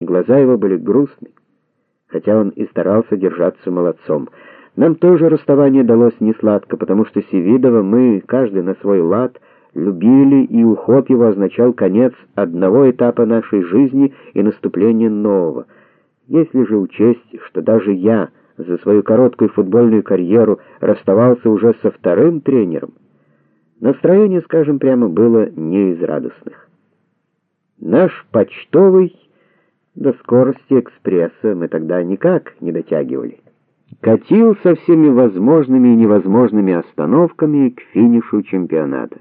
Глаза его были грустны, хотя он и старался держаться молодцом. Нам тоже расставание далось несладко, потому что Севидова мы, каждый на свой лад, любили, и уход его означал конец одного этапа нашей жизни и наступление нового. Если же учесть, что даже я за свою короткую футбольную карьеру расставался уже со вторым тренером, настроение, скажем прямо, было не из радостных. Наш почтовый до скорости экспресса мы тогда никак не дотягивали. Катил со всеми возможными и невозможными остановками к финишу чемпионата.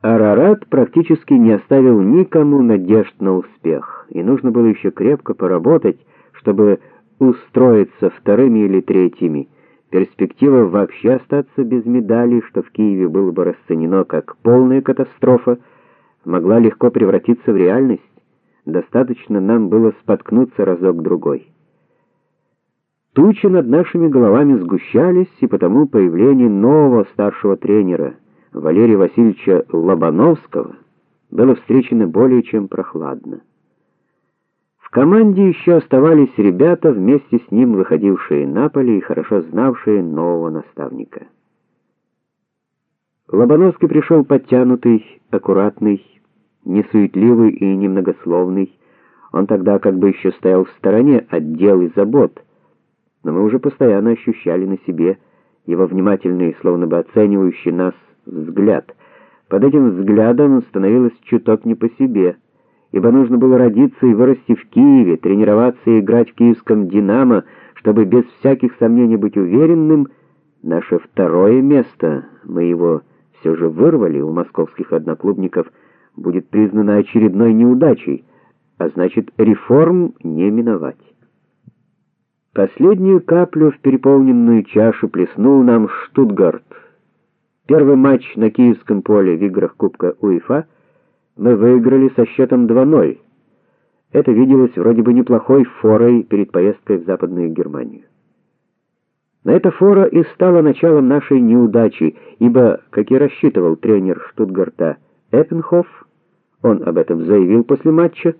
Арарат практически не оставил никому надежд на успех, и нужно было еще крепко поработать, чтобы устроиться вторыми или третьими. Перспектива вообще остаться без медали, что в Киеве было бы расценено как полная катастрофа, могла легко превратиться в реальность. Достаточно нам было споткнуться разок-другой. Тучи над нашими головами сгущались, и потому появление нового старшего тренера, Валерия Васильевича Лобановского, было встречено более чем прохладно. В команде еще оставались ребята, вместе с ним выходившие на поле и хорошо знавшие нового наставника. Лобановский пришел подтянутый, аккуратный, несуетливый и немногословный. Он тогда как бы еще стоял в стороне от дел и забот, но мы уже постоянно ощущали на себе его внимательный, словно бы оценивающий нас взгляд. Под этим взглядом становилось чуток не по себе, ибо нужно было родиться и вырасти в Киеве, тренироваться и играть в киевском «Динамо», чтобы без всяких сомнений быть уверенным, наше второе место, мы его все же вырвали у московских одноклубников – будет признана очередной неудачей, а значит, реформ не миновать. Последнюю каплю в переполненную чашу плеснул нам Штутгарт. Первый матч на киевском поле в играх Кубка УЕФА мы выиграли со счетом 2:0. Это виделось вроде бы неплохой форой перед поездкой в Западную Германию. На эта фора и стала началом нашей неудачи, ибо, как и рассчитывал тренер Штутгарта Эппенхоф, он об этом заявил после матча,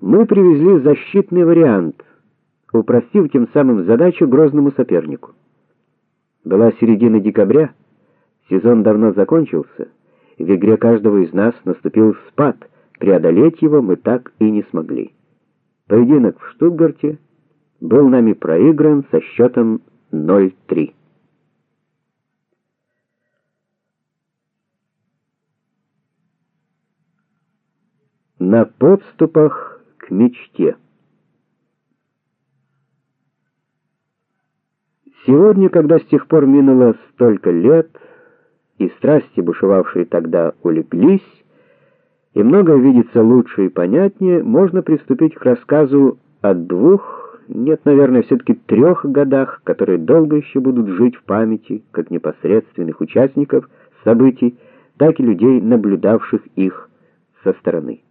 мы привезли защитный вариант, упростив тем самым задачу грозному сопернику. Была середина декабря, сезон давно закончился, в игре каждого из нас наступил спад, преодолеть его мы так и не смогли. Поединок в Штутгарте был нами проигран со счетом 0:3. На подступах к мечте. Сегодня, когда с тех пор минуло столько лет, и страсти, бушевавшие тогда, улеглись, и многое видится лучше и понятнее, можно приступить к рассказу о двух, нет, наверное, все таки трех годах, которые долго еще будут жить в памяти как непосредственных участников событий, так и людей, наблюдавших их со стороны.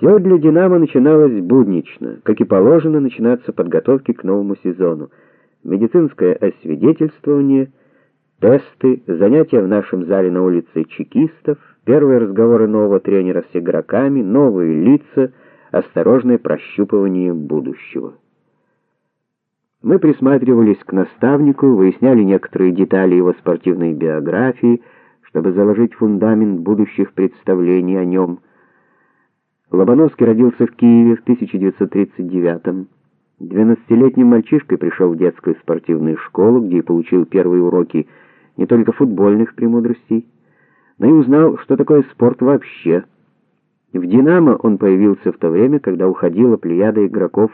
Все для Динамо начиналось буднично, как и положено начинаться подготовки к новому сезону. Медицинское освидетельствование, тесты, занятия в нашем зале на улице чекистов, первые разговоры нового тренера с игроками, новые лица, осторожное прощупывание будущего. Мы присматривались к наставнику, выясняли некоторые детали его спортивной биографии, чтобы заложить фундамент будущих представлений о нем. Лобановский родился в Киеве в 1939-м. Двенадцатилетним мальчишкой пришел в детскую спортивную школу, где и получил первые уроки не только футбольных премудростей, но и узнал, что такое спорт вообще. В Динамо он появился в то время, когда уходила плеяда игроков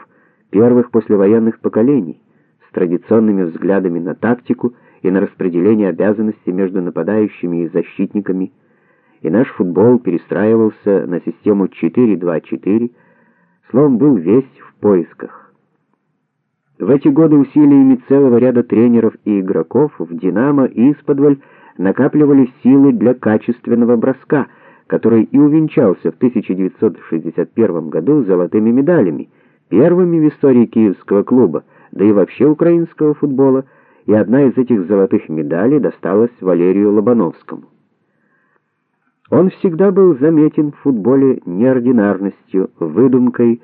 первых послевоенных поколений с традиционными взглядами на тактику и на распределение обязанностей между нападающими и защитниками и наш футбол перестраивался на систему 4-2-4, словом, был весь в поисках. В эти годы усилиями целого ряда тренеров и игроков в Динамо и исподволь накапливались силы для качественного броска, который и увенчался в 1961 году золотыми медалями, первыми в истории киевского клуба, да и вообще украинского футбола, и одна из этих золотых медалей досталась Валерию Лобановскому. Он всегда был заметен в футболе неординарностью, выдумкой,